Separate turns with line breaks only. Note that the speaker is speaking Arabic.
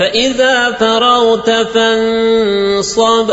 فإذا فرغت فانصب